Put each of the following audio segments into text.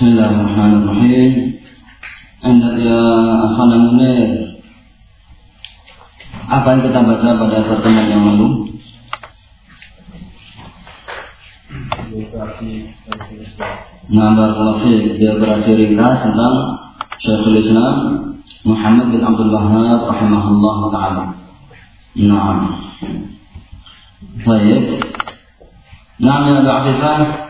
Bismillahirrahmanirrahim. Anda ya Munir. Apa yang kita baca pada pertemuan yang lalu? Nah, barakallahu biografi ringkas tentang Syekhul Islam Muhammad bin Abdul Wahab rahimahullah taala. Naam. Baik. Nah, ya Afifah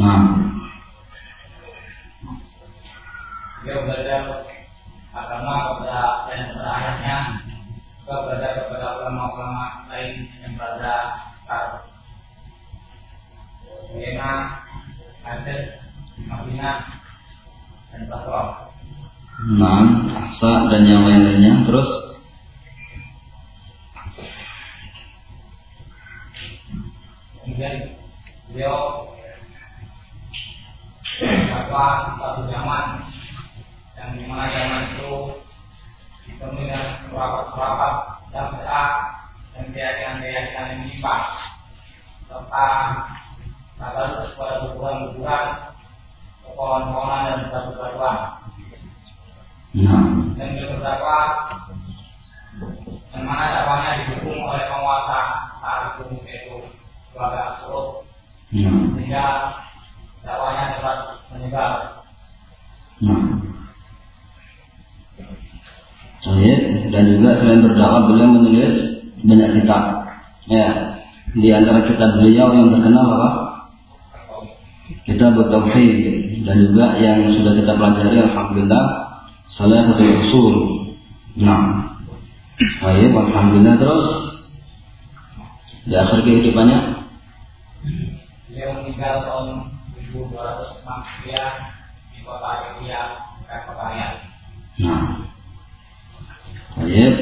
Nah. Beliau belajar agama kepada dan kepada ayahnya, juga belajar kepada ulama-ulama lain yang berada di Bena Aceh, Madinah, dan Basra. Nah, Ahsa dan yang lain-lainnya. Terus di antara kitab beliau yang terkenal apa? Kitab Tauhid dan juga yang sudah kita pelajari alhamdulillah salah satu usul. Nah. Baik, alhamdulillah terus di akhir kehidupannya Beliau meninggal tahun 1206 Hijriah di kota Arabia, Keparian. Nah. Baik.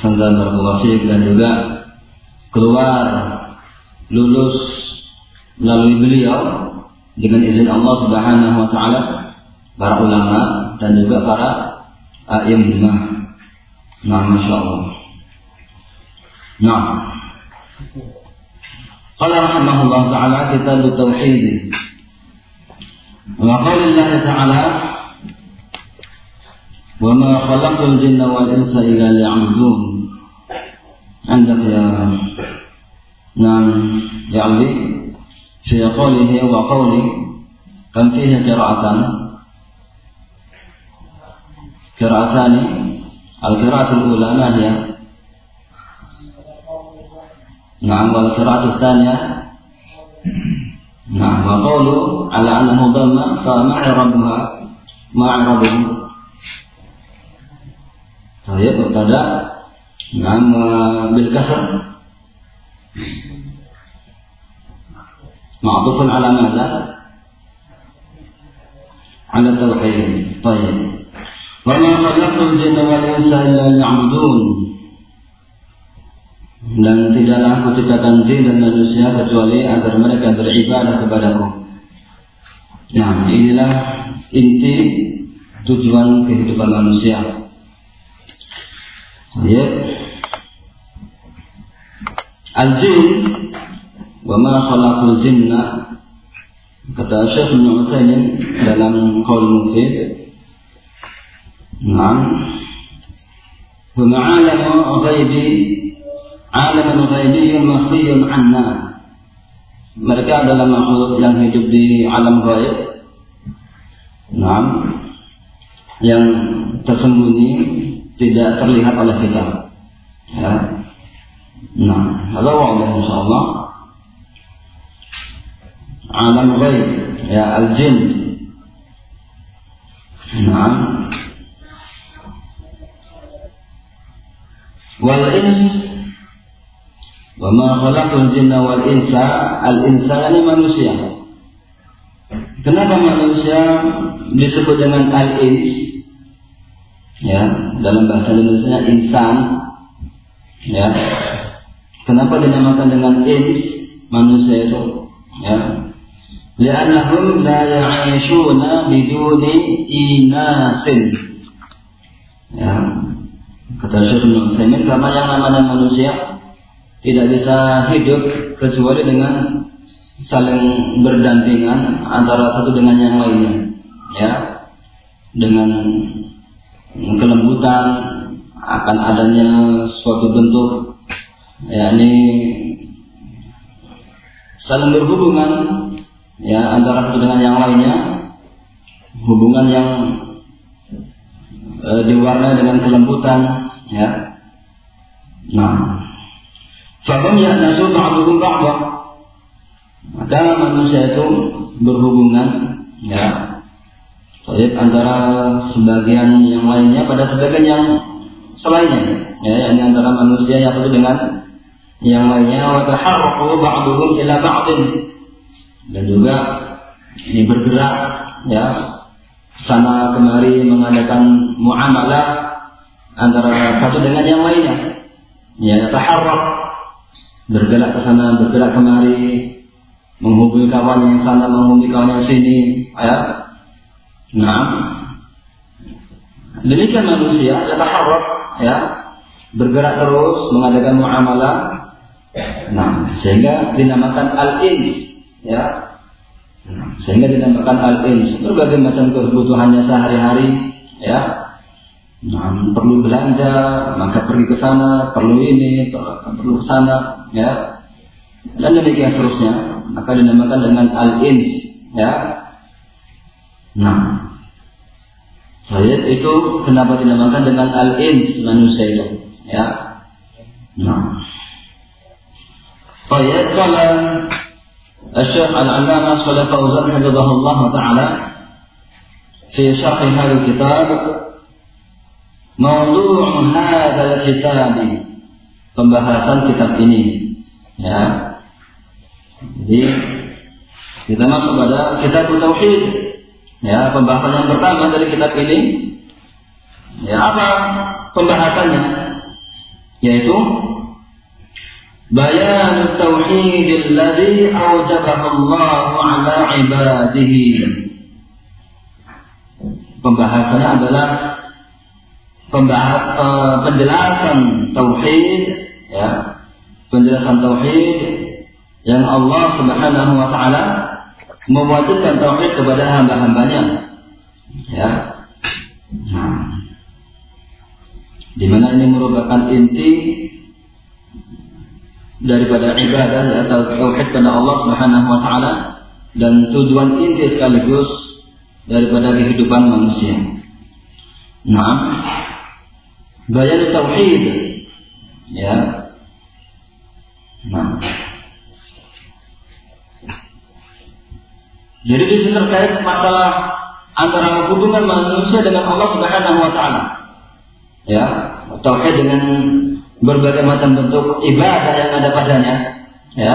Santan Barakulafik dan juga keluar lulus melalui beliau dengan izin Allah Subhanahu wa taala para ulama dan juga para a'immah. Nah, Masya Allah. Nah. Qala rahimahullah ta'ala kita tauhid. Wa qala Allah ta'ala وما خلقت الجن والإنس إلا ليعبدون عندك يا نعم يا علي في قوله وقوله كم فيه قراءتان؟ قراءتان. القراءة الأولى ما هي؟ نعم والقراءة الثانية؟ نعم وقوله على أنه ضم فما إعرابها ما إعرابه طيب مبتدأ نعم بالكسر معطوف على ماذا؟ على التوحيد طيب وما خلقت الجن والإنس إلا ليعبدون dan tidaklah aku ciptakan jin dan manusia kecuali agar mereka beribadah kepadaku. Nah, inilah inti tujuan kehidupan manusia. Ya. Al-jin wa ma khalaqul jinna. Kata Syekh Ibnu Utsaimin dalam qaul mufid. Nah, wa ma'alamu ghaibi alam ghaibiyun makhfiyun anna. Mereka adalah makhluk yang hidup di alam gaib. Nah, yang tersembunyi tidak terlihat oleh kita. Ya. nah ada Allah insyaallah alam ghaib ya al-jin. Nah. Wal ins wa ma khalaqul jinna wal insa al insa ini manusia. Kenapa manusia disebut dengan al ins ya dalam bahasa Indonesia insan. Ya. Kenapa dinamakan dengan ins manusia itu. Ya. Li'annahum la ya'ishuna biduni inasin. Ya. Kata Syekh Nusaimin karena yang namanya manusia tidak bisa hidup kecuali dengan saling berdampingan antara satu dengan yang lainnya. Ya. Dengan kelembutan akan adanya suatu bentuk yakni saling berhubungan ya antara satu dengan yang lainnya. Hubungan yang e, diwarnai dengan kelembutan ya. Nah fahum nasu ba'duhum ba'dha. Maka manusia itu berhubungan ya Baik antara sebagian yang lainnya pada sebagian yang selainnya. Ya ini antara manusia yang satu dengan yang lainnya. Wa taharraqu ba'duhum ila dan juga ini bergerak ya sana kemari mengadakan muamalah antara satu dengan yang lainnya. Ya taharrak. Bergerak ke sana bergerak kemari menghubungi kawan yang sana menghubungi kawan yang sini ya nah. Demikian manusia ya taharrak ya. Bergerak terus mengadakan muamalah. Nah sehingga dinamakan al-ins ya. Sehingga dinamakan al-ins. Berbagai macam kebutuhannya sehari-hari ya. Nah, perlu belanja maka pergi ke sana perlu ini perlu ke sana ya. Dan demikian seterusnya maka dinamakan dengan al-ins ya Nah, ayat itu kenapa dinamakan dengan al-ins manusia itu? Ya. Nah. ayat kalau, a.shah Al-Allamah Shalih Fauzan hafizahullah taala fi syarh hadha kitab Mawdu' kita kitab pembahasan kitab ini. Ya. Jadi kita masuk pada kitab tauhid Ya, pembahasan yang pertama dari kitab ini ya apa pembahasannya? Yaitu bayan tauhid alladhi awjabahu Allah 'ala ibadihi. Pembahasannya adalah pembahas, uh, penjelasan tauhid ya, penjelasan tauhid yang Allah Subhanahu wa taala mewajibkan tauhid kepada hamba-hambanya ya nah, di mana ini merupakan inti daripada ibadah atau tauhid kepada Allah Subhanahu wa taala dan tujuan inti sekaligus daripada kehidupan manusia. Nah, bayan tauhid ya. Nah. Jadi di sini terkait masalah antara hubungan manusia dengan Allah Subhanahu wa taala. Ya, tauhid dengan berbagai macam bentuk ibadah yang ada padanya. Ya.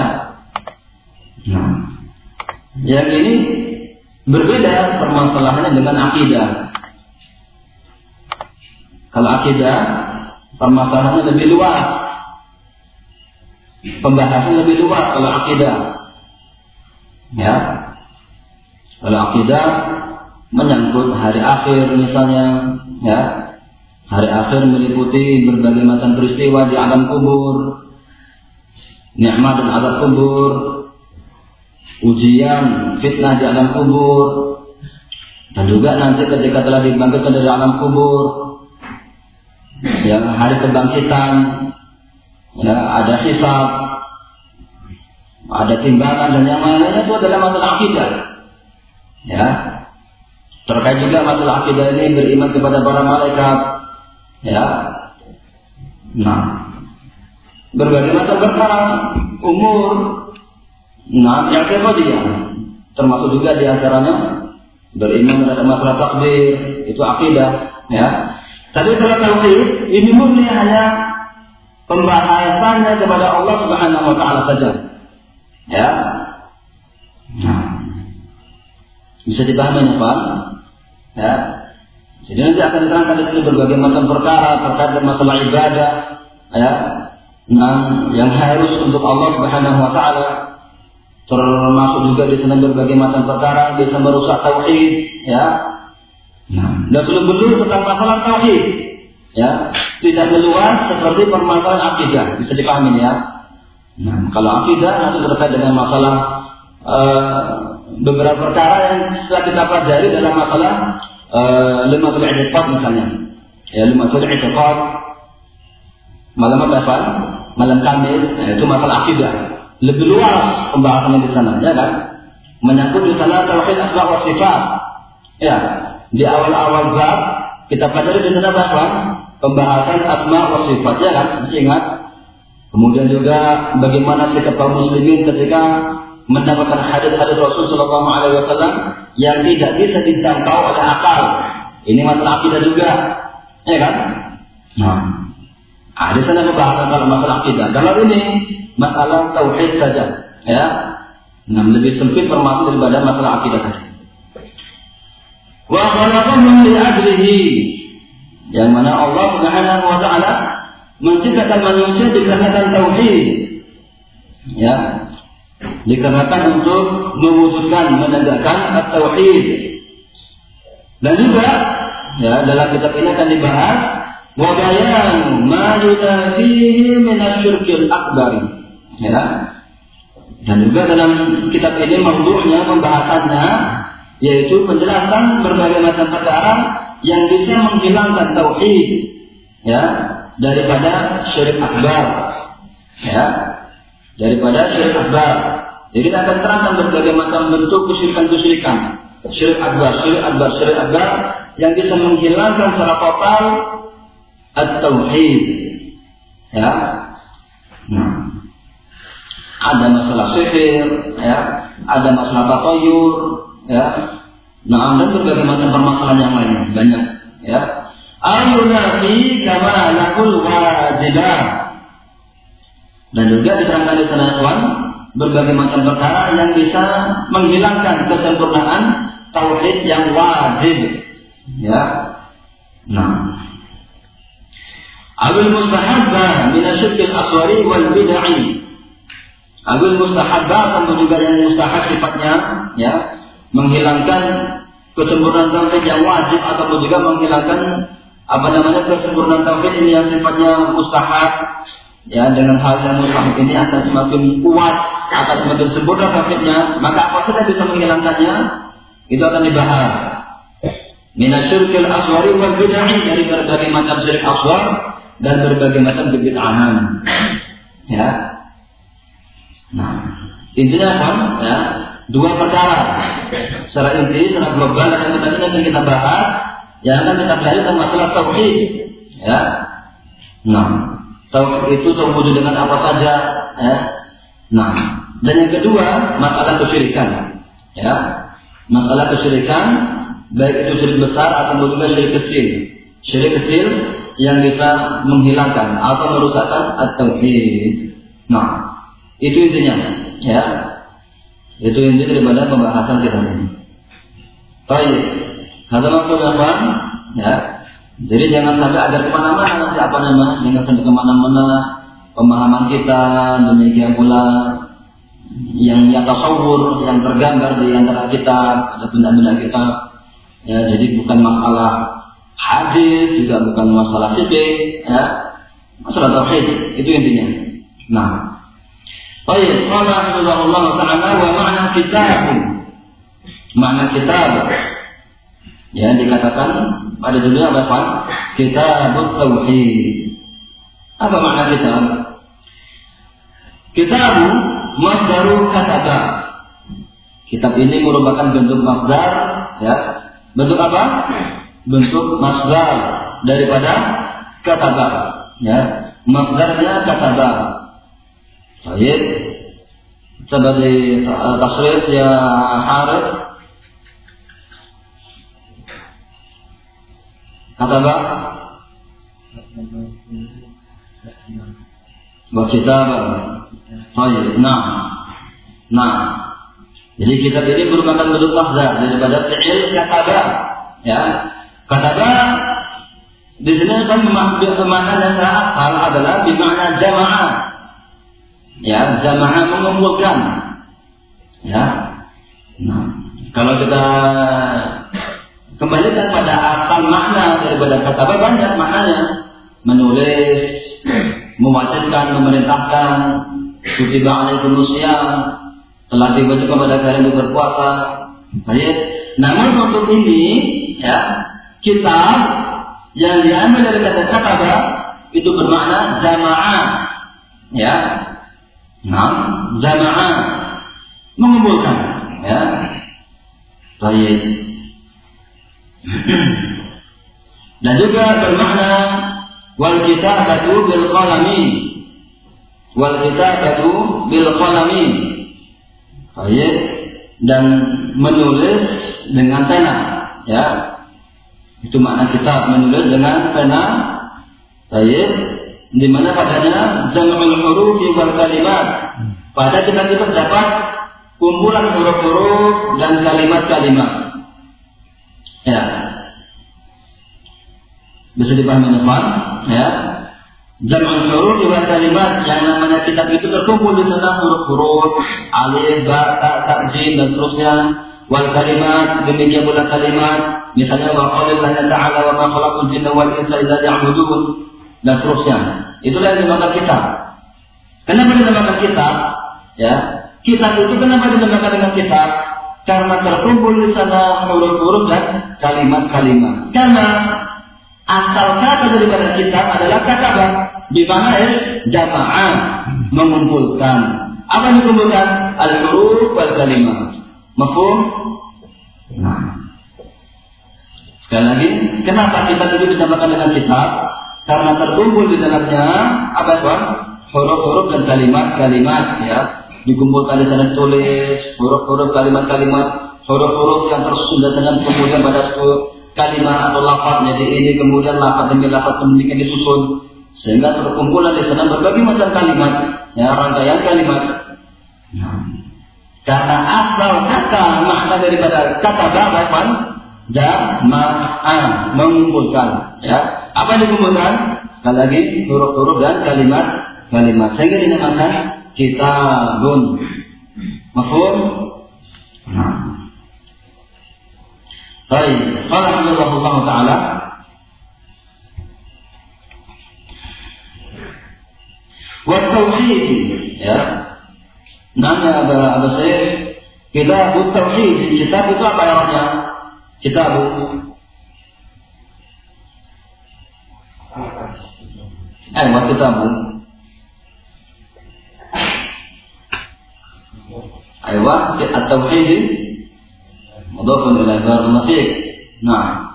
Nah yang ini berbeda permasalahannya dengan akidah. Kalau akidah permasalahannya lebih luas. Pembahasan lebih luas kalau akidah. Ya kalau akidah menyangkut hari akhir misalnya ya Hari akhir meliputi berbagai macam peristiwa di alam kubur, nikmat dan azab kubur, ujian, fitnah di alam kubur, dan juga nanti ketika telah dibangkitkan dari alam kubur, yang hari kebangkitan, ya, ada hisab, ada timbangan dan yang lainnya itu adalah masalah akidah. Ya, terkait juga masalah akidah ini beriman kepada para malaikat, Ya. Nah, berbagai macam perkara umur, nah yang kedua dia Termasuk juga di antaranya beriman terhadap masalah takdir, itu akidah, ya. Tapi kalau tauhid ini murni hanya pembahasannya kepada Allah Subhanahu wa taala saja. Ya. Nah. Bisa dipahami ya, Pak? Ya. Jadi nanti akan diterangkan di sini berbagai macam perkara terkait masalah ibadah, ya. Nah, yang harus untuk Allah Subhanahu wa taala termasuk juga di sana berbagai macam perkara bisa merusak tauhid ya nah dan belum tentang masalah tauhid ya tidak meluas seperti permasalahan akidah bisa dipahami ya nah kalau akidah nanti terkait dengan masalah uh, beberapa perkara yang setelah kita pelajari dalam masalah uh, lima tuh misalnya ya lima tuh malam apa malam kamis ya, itu masalah akidah lebih luas pembahasannya di sana, ya kan? Menyangkut di sana tauhid asma wa. Ya, di awal-awal bab kita pelajari di sana bahwa pembahasan asma wa sifat, ya kan? Masih ingat? Kemudian juga bagaimana sikap kaum muslimin ketika mendapatkan hadis-hadis Rasul Shallallahu Alaihi Wasallam yang tidak bisa dijangkau oleh akal. Ini masalah akidah juga, ya kan? Nah, di sana pembahasan kalau masalah akidah. Dalam ini masalah tauhid saja, ya. Nah, lebih sempit permasalahan daripada masalah akidah saja. Wa khalaqahum li. Yang mana Allah Subhanahu wa taala menciptakan manusia dikarenakan tauhid. Ya. Dikarenakan untuk mewujudkan menegakkan at-tauhid. Dan juga ya dalam kitab ini akan dibahas wa bayan ma yudafihi min akbari Ya. Dan juga dalam kitab ini maudhu'nya pembahasannya yaitu penjelasan berbagai macam perkara yang bisa menghilangkan tauhid ya daripada syirik akbar ya daripada syirik akbar jadi kita akan terangkan berbagai macam bentuk kesyirikan-kesyirikan syirik akbar syirik akbar syirik akbar yang bisa menghilangkan secara total at-tauhid ya nah ada masalah sihir, ya, ada masalah tatayur, ya. Nah, dan berbagai macam permasalahan yang lain banyak, ya. Ayunafi kama lakul wajibah. Dan juga diterangkan di sana berbagai macam perkara yang bisa menghilangkan kesempurnaan tauhid yang wajib. Ya. Nah. Awil mustahabbah min asyirkil aswari wal bid'ah Awil mustahabah tentu juga yang mustahab sifatnya ya menghilangkan kesempurnaan tauhid yang wajib ataupun juga menghilangkan apa namanya kesempurnaan tauhid ini yang sifatnya mustahab ya dengan hal yang mustahab ini akan semakin kuat akan semakin sempurna tauhidnya maka apa saja bisa menghilangkannya itu akan dibahas minasyirkil aswari wal bid'ah dari berbagai macam syirik aswar dan berbagai macam kebid'ahan ya Nah, intinya apa? Ya, dua perkara. Secara inti, secara global dan tadi nanti kita bahas, yang akan kita pelajari tentang masalah tauhid. Ya. Nah, tauhid itu terwujud dengan apa saja, ya. Nah, dan yang kedua, masalah kesyirikan. Ya. Masalah kesyirikan baik itu syirik besar atau juga syirik kecil. Syirik kecil yang bisa menghilangkan atau merusakkan at-tauhid. Nah, itu intinya, ya. Itu inti daripada pembahasan kita ini. Baik, apa? Ya. Jadi jangan sampai ada ke mana-mana nanti apa namanya, jangan sampai ke mana-mana. Pemahaman kita demikian pula yang yang tasawur yang tergambar di antara kita ada benda-benda kita. Ya jadi bukan masalah hadis juga bukan masalah fikih ya. Masalah tauhid itu intinya. Nah. Baik, qala Allah taala wa ma'na kitab. Makna kitab. Ya, dikatakan pada dunia apa? Kitab tauhid. Apa makna kitab? Kitab masdaru kataba. Kitab ini merupakan bentuk masdar, ya. Bentuk apa? Bentuk masdar daripada kataba, ya. Masdarnya kataba. Baik. Di uh, tasrif ya Harith. Apa? Wa kitab. Baik, nah. Nah. Jadi kitab ini merupakan bentuk mahzar daripada fi'il kataba. Ya. Kataba di sini kan makna secara asal adalah bermakna jamaah. Ya, jamaah mengumpulkan. Ya. Nah, kalau kita kembalikan pada asal makna daripada kata apa? Banyak maknanya. Menulis, mewajibkan, memerintahkan, kutiba alaikum siyam, telah dibaca kepada kalian untuk berpuasa. Baik. Namun untuk ini ya, kita yang diambil dari kata kataba itu bermakna jamaah. Ya. Nah jamaah. Mengumpulkan ya. Baik dan juga bermakna wal kitabatu bil qalami wal kitabatu bil qalami baik dan menulis dengan pena ya itu makna kita menulis dengan pena. Baik. Di mana padanya jam'ul huruf wal kalimat. Pada kita kita terdapat kumpulan huruf-huruf dan kalimat-kalimat. Ya. Bisa dipahami depan, ya. Jam'ul huruf wal kalimat yang namanya kitab itu terkumpul di sana huruf-huruf alif, ba, ta, ta, jim dan seterusnya. Wal kalimat demikian pula kalimat. Misalnya wa qaulillahi ta'ala wa ma khalaqul jinna wal insa illa liya'budun dan seterusnya. Itulah yang dinamakan kita kenapa dinamakan kita ya. Kita itu kenapa dinamakan dengan kita karena terkumpul di sana huruf-huruf dan kalimat-kalimat karena asal kata daripada kita adalah kata di mana ya jamaah mengumpulkan apa yang dikumpulkan al-huruf wal kalimat Mafhum? Nah. Sekali lagi, kenapa kita itu dinamakan dengan kitab? Karena terkumpul di dalamnya apa itu? Huruf-huruf dan kalimat-kalimat ya. Dikumpulkan di sana tulis huruf-huruf kalimat-kalimat, huruf-huruf yang tersusun sana kemudian pada suatu kalimat atau lafaz jadi ini kemudian lafaz demi lafaz kemudian disusun sehingga terkumpulan di sana berbagai macam kalimat ya rangkaian kalimat. Karena asal kata makna daripada kata bahasan jama'ah mengumpulkan. Ya, apa yang dikumpulkan? Sekali lagi huruf-huruf dan kalimat-kalimat. Sehingga dinamakan kitabun. Mafhum? Nah. Baik, qala Allah taala wa tauhid ya Nanya Aba Aba Syekh, Kitab Tauhid. Kitab itu apa namanya? Kitab Eh, buat kitab. Aywa, at-tauhid mudhafun ila barakallahu fiik. Nah.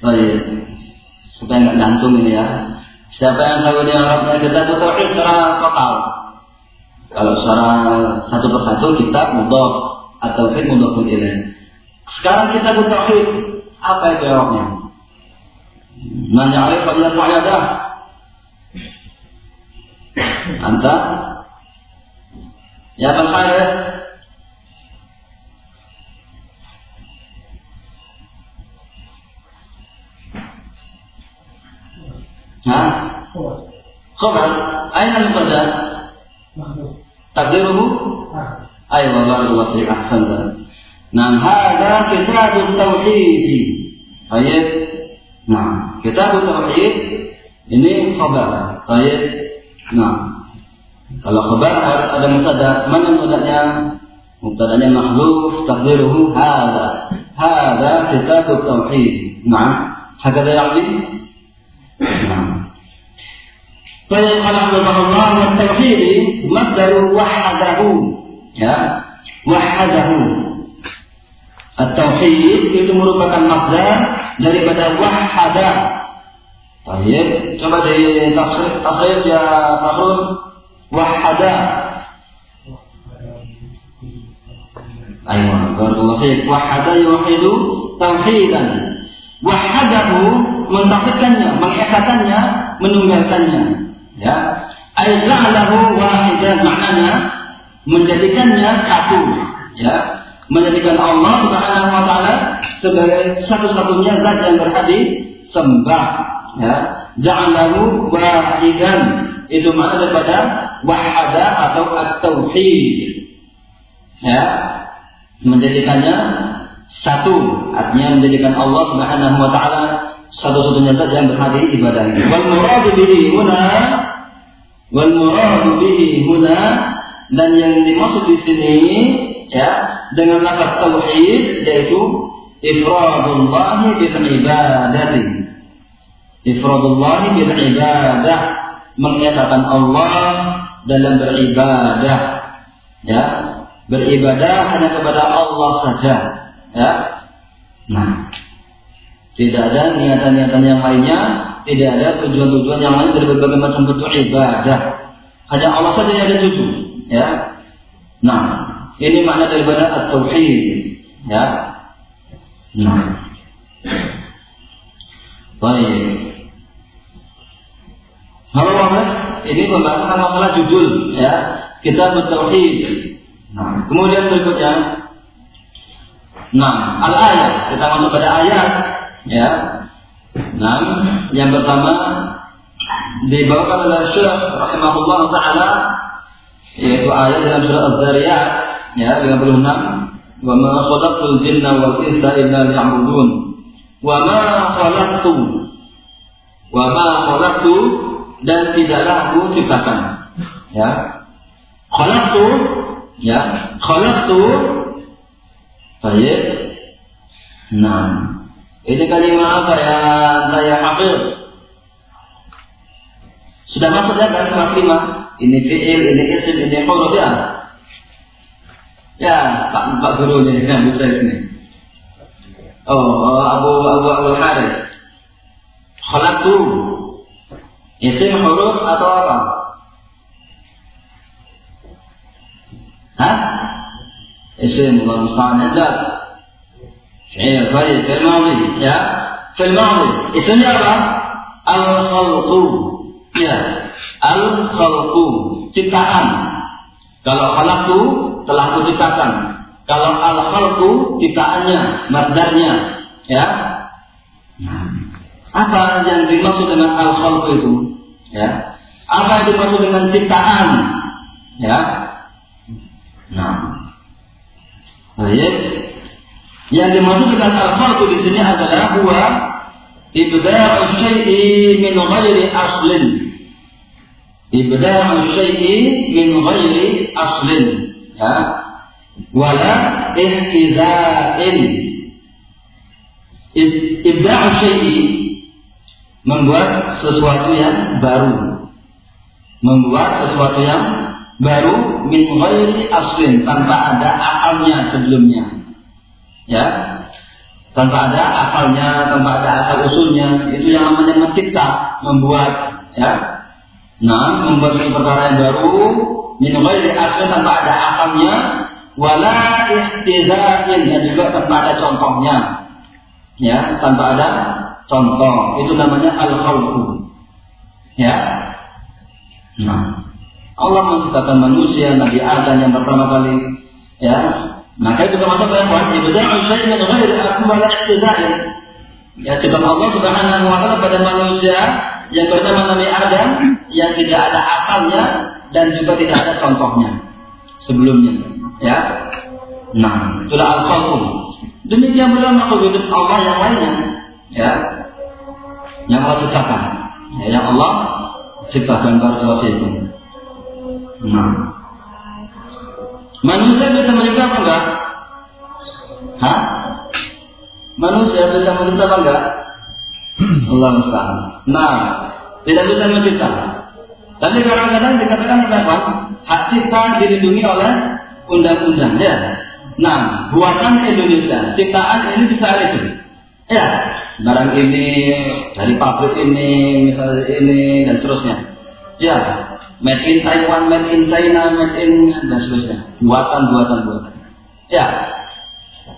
Baik. Supaya enggak gantung ini ya. Siapa yang tahu dia Arabnya kita tauhid secara total? Kalau secara satu persatu kita mudhaf atau fit mudhafun ilaih. Sekarang kita bertauhid, apa itu jawabnya? Nanya alif pada mu'ayadah. Anta? Ya Al-Harith Hah? Khobar Aina al-Qadar Takdiruhu Ayo Barakallahu Fiqh Ahsan Nah, hada kitab tauhid. Baik. Nah, kitab tauhid ini khabar. Baik. Nah, kalau khabar harus ada mubtada. Mana mubtadanya? Mubtadanya mahdzuf taqdiruhu hadza hadza kitab tauhid. Nah hakada yani nah Bayan Allah wa tauhid masdaru wahadahu. Ya. Wahadahu. At-tauhid itu merupakan masdar daripada wahada. Baik, coba di tafsir tafsir ya Fahrul wahada. Ayman barakallahu fiik. Wahada yuhidu tauhidan. Wahadahu mentauhidkannya mengesatannya menunggalkannya. Ya. Aiza'lahu wahidan maknanya menjadikannya satu ya. Menjadikan Allah Subhanahu wa taala sebagai satu-satunya zat yang berhadi sembah ya. Ja'alahu wahidan itu makna daripada wahada atau at-tauhid. Ya, menjadikannya satu artinya menjadikan Allah Subhanahu wa taala satu-satunya zat yang berhak ibadah ini. Wal murad bihi huna wal murad bihi huna dan yang dimaksud di sini ya dengan lafaz tauhid yaitu ifradullah bil ibadati. Ifradullah bil ibadah mengesahkan Allah dalam beribadah. Ya, beribadah hanya kepada Allah saja. Ya. Nah. Tidak ada niatan-niatan yang lainnya. Tidak ada tujuan-tujuan yang lain dari berbagai macam bentuk ibadah. Hanya Allah saja yang ada ya. Nah. Ini makna daripada at-tauhid. Ya. Nah. Baik Halo ini pembahasan masalah judul ya. Kita bertauhid Nah, kemudian berikutnya, nah al ayat kita masuk pada ayat, ya. Nah, yang pertama dibawakan oleh Syekh rahimahullah taala yaitu ayat dalam surah Az-Zariyat ya 56 wa ma khalaqtul jinna wal insa illa liya'budun. Wa ma khalaqtu. Wa ma khalaqtu dan tidaklah aku ciptakan ya khalaqtu Ya, khalaqtu Baik. Nah, ini kalimat apa ya saya hafid? Sudah masuk ya kan kalimat ini fi'il, ini isim, ini huruf ya. Ya, Pak Pak Guru ini kan bisa ini. Oh, oh Abu Abu Abu Harith. Khalaqtu. Isim huruf atau apa? Hah? Isim misalnya sanadat. Fi'il fa'il fil madhi, ya. Fil madhi. Isimnya apa? Al-khalqu. Ya. Al-khalqu, ciptaan. Kalau khalaqu telah kuciptakan. Kalau al-khalqu ciptaannya, masdarnya, ya. Nah. Apa yang dimaksud dengan al-khalqu itu? Ya apa yang dimaksud dengan ciptaan ya Nah, baik. Yang dimaksud dengan al-khalqu di sini adalah huwa ibda'u syai'i min ghairi aslin. Ibda'u syai'i min ghairi aslin. Ya. Wala ihtiza'in. Ibda'u syai'i membuat sesuatu yang baru. Membuat sesuatu yang baru min ghairi aslin tanpa ada asalnya sebelumnya. Ya. Tanpa ada asalnya, tanpa ada asal usulnya, itu yang namanya mencipta, membuat, ya. Nah, membuat suatu perkara yang baru min ghairi aslin tanpa ada asalnya, wala ihtizain dan juga tanpa ada contohnya. Ya, tanpa ada contoh. Itu namanya al-khalqu. Ya. Nah, Allah menciptakan manusia Nabi Adam yang pertama kali. Ya. Maka itu termasuk yang wajib syai'in min ghairi akmal ya. Ciptaan Allah Subhanahu wa taala pada manusia yang bernama Nabi Adam yang tidak ada asalnya dan juga tidak ada contohnya sebelumnya. Ya. Nah itulah al-khalqu. Demikian pula makhluk hidup Allah yang lainnya. Ya yang Allah ciptakan ya, yang Allah ciptakan barakallahu fiikum Nah. Manusia bisa mencipta apa enggak? Hah? Manusia bisa mencipta apa enggak? Allah mustahil. Nah, tidak bisa mencipta. Tapi kadang-kadang dikatakan apa? Hak cipta dilindungi oleh undang-undang ya. Nah, buatan Indonesia, ciptaan ini bisa itu. Ya, barang ini dari pabrik ini, misalnya ini dan seterusnya. Ya, made in Taiwan, made in China, made in dan seterusnya. Buatan, buatan, buatan. Ya,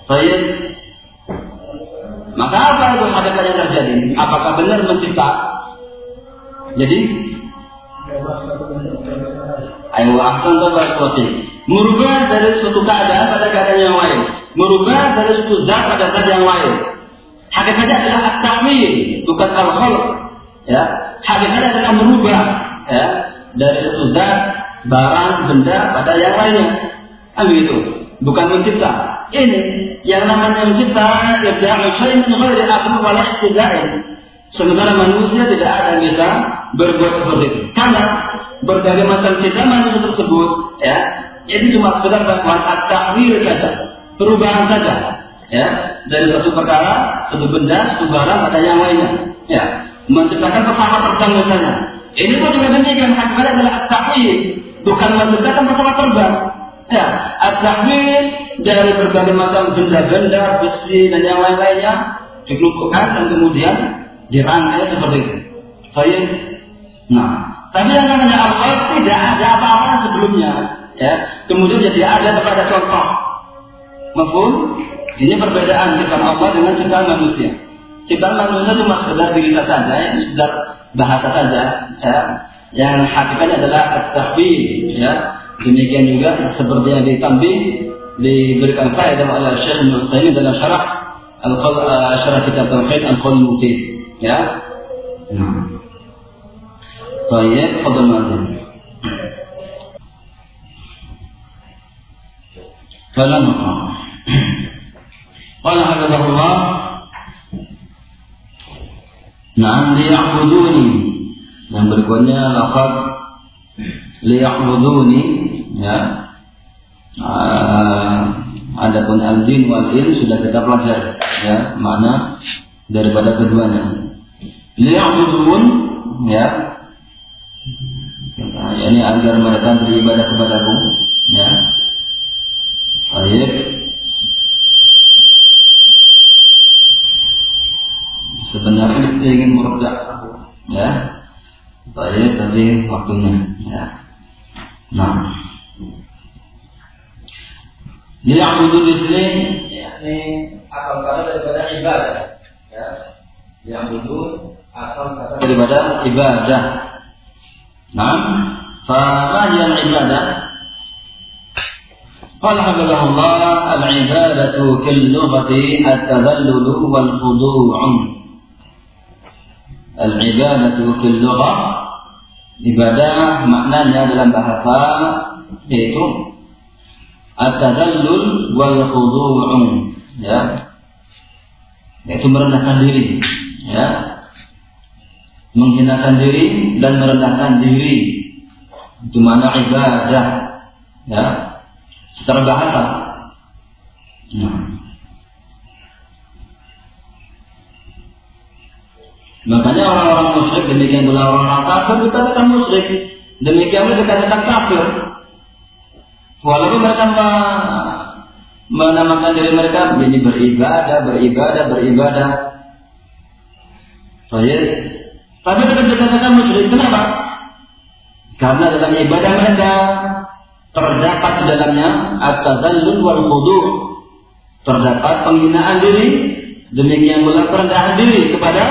Baik. Maka apa itu hakikat yang terjadi? Apakah benar mencipta? Jadi Ayo ahsan seperti Merubah dari suatu keadaan pada keadaan yang lain. Merubah dari suatu zat pada zat yang lain. Hakikatnya adalah at-tahwil, bukan al-khalq. Ya, hakikatnya adalah merubah ya dari suatu zat, barang, benda pada yang lainnya. Kan begitu. Bukan mencipta. Ini yang namanya mencipta ibda'u syai'in min ghairi asli wa ihtida'in. Sementara manusia tidak ada bisa berbuat seperti itu. Karena berbagai macam cipta manusia tersebut ya ini cuma sekedar bahkan takwil saja perubahan saja ya dari satu perkara satu benda satu barang pada yang lainnya ya menciptakan pesawat terbang misalnya ini pun juga demikian hakikatnya adalah takwil bukan menciptakan pesawat terbang ya takwil dari berbagai macam benda-benda besi dan yang lain-lainnya dikelompokkan dan kemudian dirangkai seperti itu saya nah tapi yang namanya Allah tidak ada apa-apa sebelumnya. Ya. Kemudian jadi ada kepada contoh. Maupun ini perbedaan ciptaan Allah dengan ciptaan manusia. Ciptaan manusia cuma sekedar diri saja, ya, sekedar bahasa saja. Ya. Yang hakikatnya adalah at-tahbib. Ya. Demikian juga seperti yang ditambih diberikan faedah oleh Syekh Nu'taimin dalam syarah al-syarah kitab Tauhid al-Qaul Mufid. Ya. Nah. طيب تفضل مؤذن فلا Qala Nah Naam liya'buduni Yang berikutnya Laqad liya'buduni. Ya. Ah, adapun al-jin wal sudah kita pelajari ya mana daripada keduanya. Liya'budun ya. Nah, ini agar mereka beribadah kepadaku ya. Baik. Sebenarnya kita ingin merujuk ya. Baik, tapi waktunya ya. Nah. Liya'budu di sini yakni akal kata daripada ibadah. Ya. Liya'budu akal kata daripada ibadah. نعم فما هي العبادة قال حفظه الله العبادة في اللغة التذلل والخضوع Al-ibadatu fil lughah ibadah maknanya dalam bahasa yaitu at-tadallul wal khudu'u ya. Yaitu merendahkan diri. Ya. Menghinakan diri dan merendahkan diri. Itu mana ibadah. Ya. Secara bahasa. Makanya orang-orang musyrik demikian pula orang-orang kafir dikatakan musyrik demikian pula dikatakan kafir walaupun mereka menamakan diri mereka ini beribadah beribadah beribadah Baik, tapi tetap dikatakan musyrik. Kenapa? Karena dalam ibadah mereka terdapat di dalamnya at-tazallul wal khudu. Terdapat penghinaan diri, demikian pula perendahan diri kepada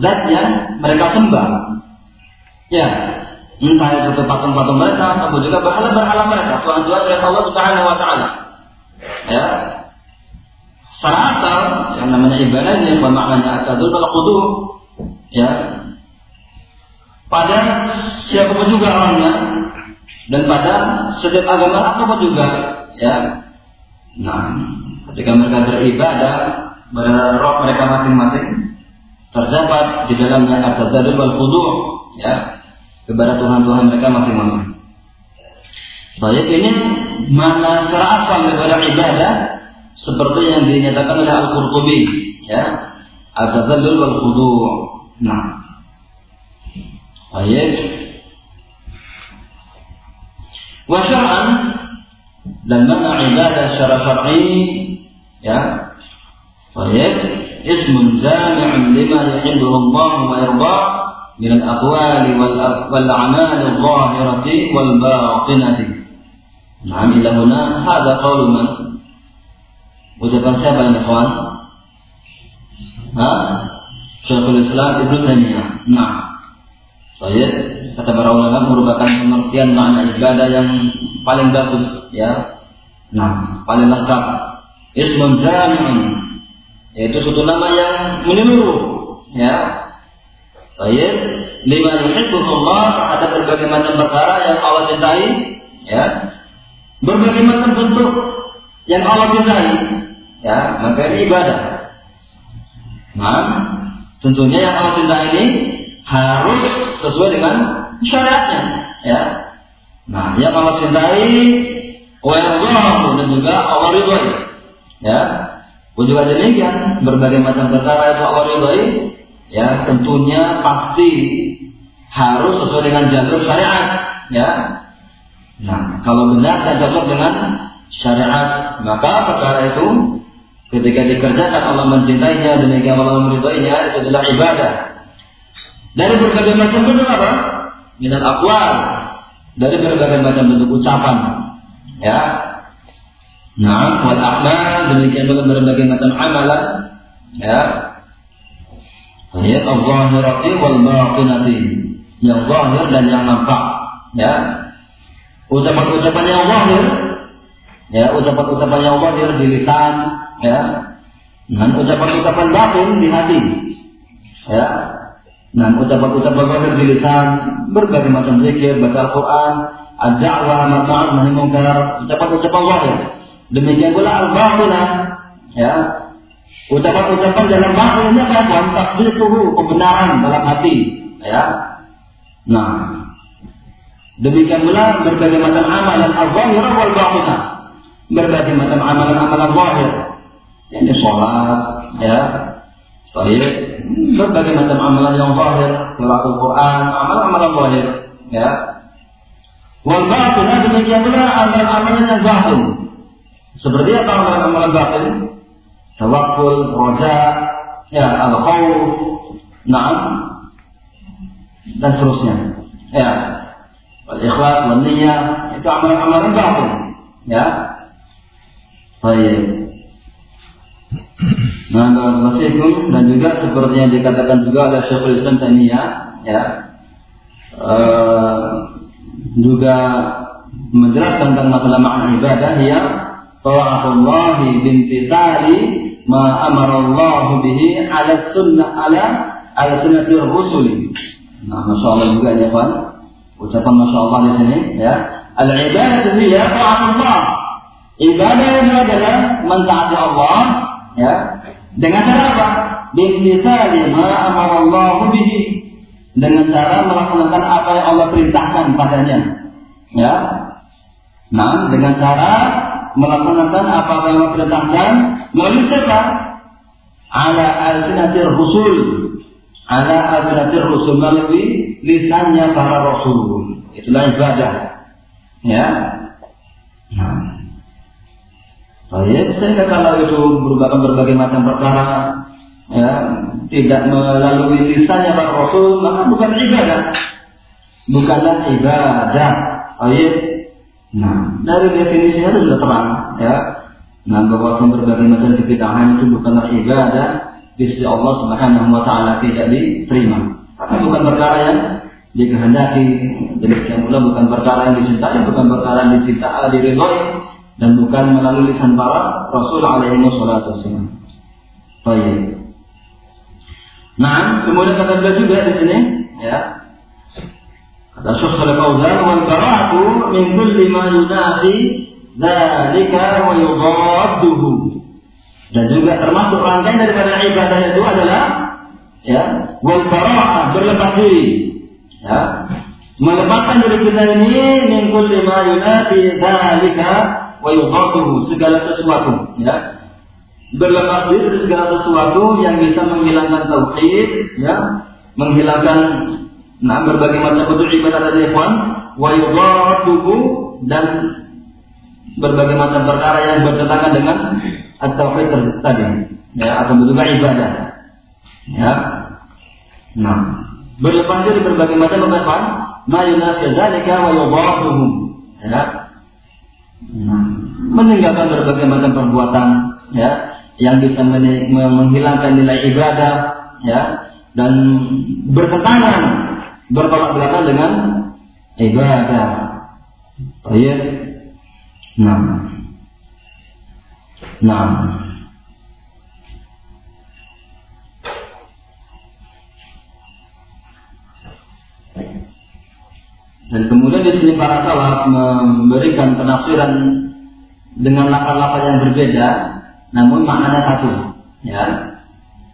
zat yang mereka sembah. Ya, entah itu patung-patung mereka atau juga berhala-berhala mereka, Tuhan-Tuhan selain Allah Subhanahu wa taala. Ya. Secara yang namanya ibadah ini maknanya at-tazallul wal khudu. Ya, pada siapa pun juga orangnya dan pada setiap agama apa pun juga ya nah ketika mereka beribadah pada mereka masing-masing terdapat di dalamnya at-tadzallul wal khudu' ya kepada Tuhan-Tuhan mereka masing-masing. Baik ini mana secara asal daripada ibadah seperti yang dinyatakan oleh Al-Qurtubi ya at-tadzallul wal khudu'. Nah, Baik. Wa syar'an dan mana ibadah secara syar'i ya. Baik. Ismun jami'un lima yuhibbuhu Allah wa yarda من الأقوال والأعمال الظاهرة والباطنة نعم إلى هنا هذا قول من Ucapan siapa yang ikhwan? Hah? Syekhul Islam Ibnu Taimiyah. Nah. Saya kata para ulama merupakan pengertian makna ibadah yang paling bagus ya. Nah, paling lengkap. Ismun jami'un yaitu suatu nama yang menyeluruh ya. Saya lima Allah ada berbagai macam perkara yang Allah cintai ya. Berbagai macam bentuk yang Allah cintai ya, maka ibadah. Nah, tentunya yang Allah cintai ini harus sesuai dengan syariatnya ya nah yang Allah cintai wa dan juga Allah ridhoi ya pun juga demikian berbagai macam perkara yang Allah ya tentunya pasti harus sesuai dengan jalur syariat ya nah kalau benar dan cocok dengan syariat maka perkara itu ketika dikerjakan Allah mencintainya demikian Allah meridhoinya itu adalah ibadah dari berbagai macam bentuk apa? Minat akwal. Dari berbagai macam bentuk ucapan. Ya. Nah, wal amal demikian juga berbagai macam amalan. Ya. Ayat al-zahirati wal batinati. Yang zahir dan yang nampak. Ya. Ucapan-ucapan yang zahir. Ya, ucapan-ucapan yang zahir di lisan. Ya. Dan ucapan-ucapan batin di hati. Ya, Nah, ucapan-ucapan zahir di lisan, berbagai macam zikir, baca Al-Quran, ad-da'wah, ma'ruf nahi munkar, ucapan-ucapan zahir. Demikian pula al-batinah, ya. Ucapan-ucapan dalam batin ini apa? Tasdiquhu, kebenaran dalam hati, ya. Nah, demikian pula berbagai macam amalan al-zahir wal batinah. Berbagai macam amalan-amalan zahir. Ini sholat, ya, Baik, berbagai macam amalan yang zahir, qiraatul Quran, amalan-amalan zahir, ya. Wal batin demikian pula amalan-amalan yang batin. Seperti apa amalan-amalan batin? Tawakkul, roja, ya, al-khawf, na'am, dan seterusnya. Ya. Al-ikhlas, wal itu amalan-amalan batin. Ya. Baik. Nah, Assalamualaikum dan juga seperti yang dikatakan juga oleh Syekhul Islam Taimiyah, ya, uh, juga menjelaskan tentang masalah makna ibadah ya ta'atullah bimtithali ma amara Allah bihi ala sunnah ala ala sunnati rusuli. Nah, masya Allah juga ya kawan. Ucapan masya Allah di sini ya. Al ibadah hiya ta'atullah. Ibadah itu adalah mentaati Allah ya dengan cara apa? Bimtisali ma amarallahu bihi. Dengan cara melaksanakan apa yang Allah perintahkan padanya. Ya. Nah, dengan cara melaksanakan apa yang Allah perintahkan melalui siapa? Ala al-sinatir rusul. Ala al-sinatir rusul melalui lisannya para rasul. Itulah ibadah. Ya. Nah, Baik, sehingga kalau itu merupakan berbagai macam perkara ya, tidak melalui lisannya Pak Rasul, maka bukan ibadah. Bukanlah ibadah. Baik. Nah, dari definisinya itu sudah terang, ya. Nah, bahwa berbagai macam kebid'ahan itu bukanlah ibadah di sisi Allah Subhanahu wa taala tidak diterima. Karena bukan perkara yang dikehendaki, demikian pula bukan perkara yang dicintai, bukan perkara yang dicintai, diridhoi, dan bukan melalui lisan para Rasul alaihi wasallam. Baik. Nah, kemudian kata beliau juga di sini, ya. Kata Syekh Saleh Fauzan, "Wal bara'atu min kulli ma yunafi dzalika wa yudadduhu." Dan juga termasuk rangkaian daripada ibadah itu adalah ya, wal bara'ah berlepas diri. Ya. Melepaskan diri kita ini min kulli ma yunafi dzalika wa yughadiru segala sesuatu ya berlepas diri dari segala sesuatu yang bisa menghilangkan tauhid ya menghilangkan nah berbagai macam bentuk ibadah dari ikhwan wa yughadiru dan berbagai macam perkara yang bertentangan dengan at-tauhid tadi. Ya atau juga ibadah. Ya. Nah berlepas diri berbagai macam apa ma yunafi dzalika wa yughadiru ya. Nah, meninggalkan berbagai macam perbuatan ya yang bisa menghilangkan nilai ibadah ya dan bertentangan bertolak belakang dengan ibadah. Baik. Nah. Nah. Dan kemudian di sini para salaf memberikan penafsiran dengan lafaz-lafaz yang berbeda, namun maknanya satu. Ya,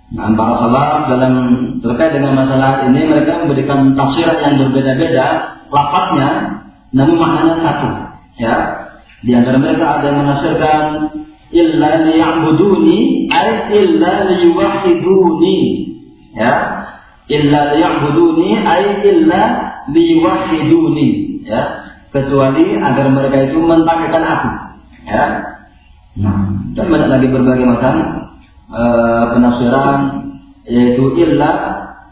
Nah, para salaf dalam terkait dengan masalah ini mereka memberikan tafsiran yang berbeda-beda, lafaznya, namun maknanya satu. Ya, di antara mereka ada yang menafsirkan illa liya'buduni ay illa liyuwahhiduni. Ya, illa liya'buduni ay illa liyuwahhiduni. Ya, kecuali agar mereka itu mentauhidkan aku. Ya. Nah, dan banyak lagi berbagai macam uh, penafsiran yaitu illa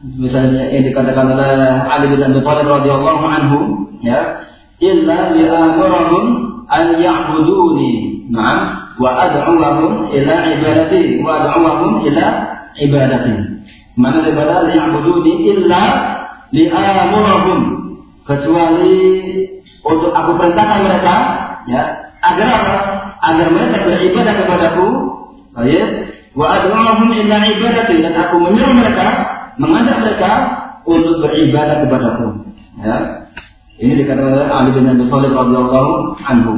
misalnya yang dikatakan oleh Ali bin Abi Thalib radhiyallahu anhu ya illa li'amurahum an ya'buduni na'am wa ad'uhum ila ibadati wa ad'uhum ila ibadati. Mana daripada li'abuduni illa li'amurahum kecuali untuk aku perintahkan mereka ya agar agar mereka beribadah kepadaku ya Wa ad'uhum ila ibadati dan aku menyuruh mereka, mengajak mereka untuk beribadah kepadaku. Ya. Ini dikatakan oleh Ali bin Abi Thalib radhiyallahu anhu.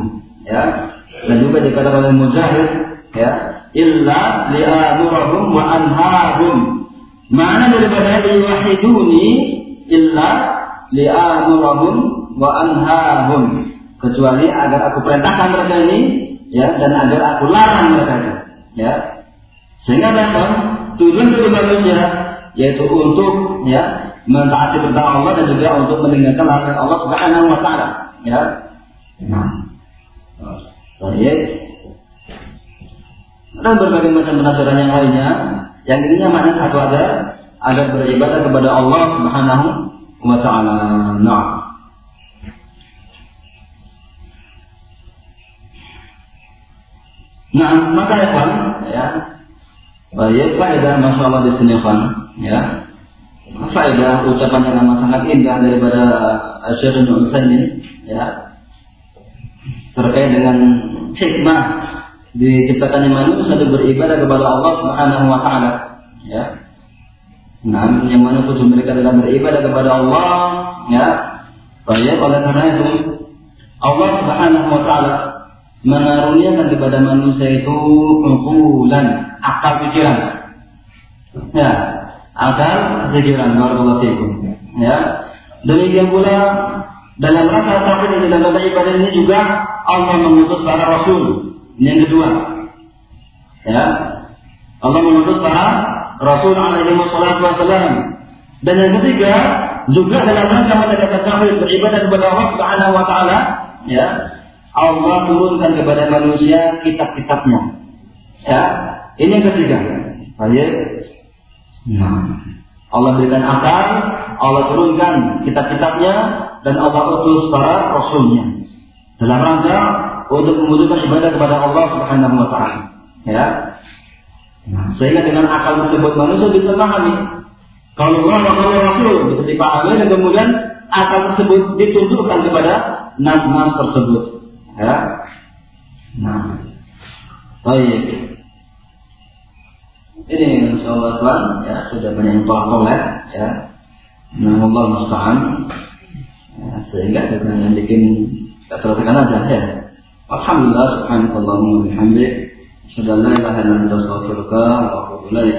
Ya. Dan juga dikatakan oleh Mujahid, ya, illa li'amurahum wa anhahum. Mana daripada liwahiduni illa li'amurahum wa anhahum. Kecuali agar aku perintahkan mereka ini, ya, dan agar aku larang mereka. Ya, sehingga datang tujuan dari manusia yaitu untuk ya mentaati perintah Allah dan juga untuk mendengarkan larangan Allah Subhanahu wa taala. Ya. Nah. Baik. Dan berbagai macam penafsiran yang lainnya yang intinya mana satu ada agar beribadah kepada Allah Subhanahu wa taala. Nah. Nah, maka ya, ya Baik, faedah Masya Allah di sini Fan. Ya. Faedah ucapan yang amat sangat indah daripada Syekh Utsaimin ya. Terkait dengan hikmah diciptakannya manusia untuk beribadah kepada Allah Subhanahu wa taala. Ya. Nah, yang mana tujuan mereka dalam beribadah kepada Allah, ya. Baik, oleh karena itu Allah Subhanahu wa taala mengaruniakan kepada manusia itu kumpulan akal pikiran. Ya, akal pikiran barakallahu fikum. Ya. Demikian pula dalam rangka tauhid dan dalam rangka ibadah ini juga Allah mengutus para rasul. Ini yang kedua. Ya. Allah mengutus para rasul alaihi wasallam. Dan yang ketiga juga dalam rangka menegakkan tauhid beribadah kepada Allah Subhanahu wa taala, ya. Allah turunkan kepada manusia kitab-kitabnya. Ya, ini yang ketiga. Baik. Nah, Allah berikan akal, Allah turunkan kitab-kitabnya, dan Allah utus para rasulnya. Dalam rangka untuk membutuhkan ibadah kepada Allah Subhanahu wa taala. Ya. Nah, sehingga dengan akal tersebut manusia bisa memahami kalau Allah kalau Rasul bisa dipahami dan kemudian akal tersebut ditunjukkan kepada nas-nas tersebut. Ya. Nah, baik. Ini insya Allah ya sudah banyak yang tolak ya. Nah Allah musta'an ya, sehingga dengan yang bikin kita aja ya. Alhamdulillah subhanallah wa. Sudah la ilaha illa anta astaghfiruka wa.